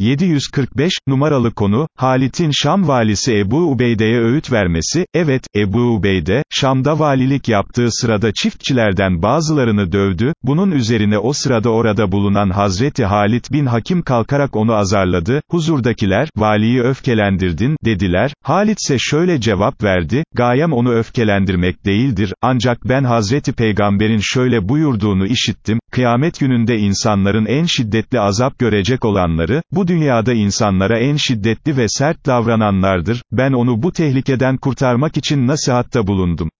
745, numaralı konu, Halit'in Şam valisi Ebu Ubeyde'ye öğüt vermesi, evet, Ebu Ubeyde, Şam'da valilik yaptığı sırada çiftçilerden bazılarını dövdü, bunun üzerine o sırada orada bulunan Hazreti Halit bin Hakim kalkarak onu azarladı, huzurdakiler, valiyi öfkelendirdin, dediler, Halit ise şöyle cevap verdi, gayem onu öfkelendirmek değildir, ancak ben Hazreti Peygamber'in şöyle buyurduğunu işittim, kıyamet gününde insanların en şiddetli azap görecek olanları, bu dünyada insanlara en şiddetli ve sert davrananlardır, ben onu bu tehlikeden kurtarmak için nasihatta bulundum.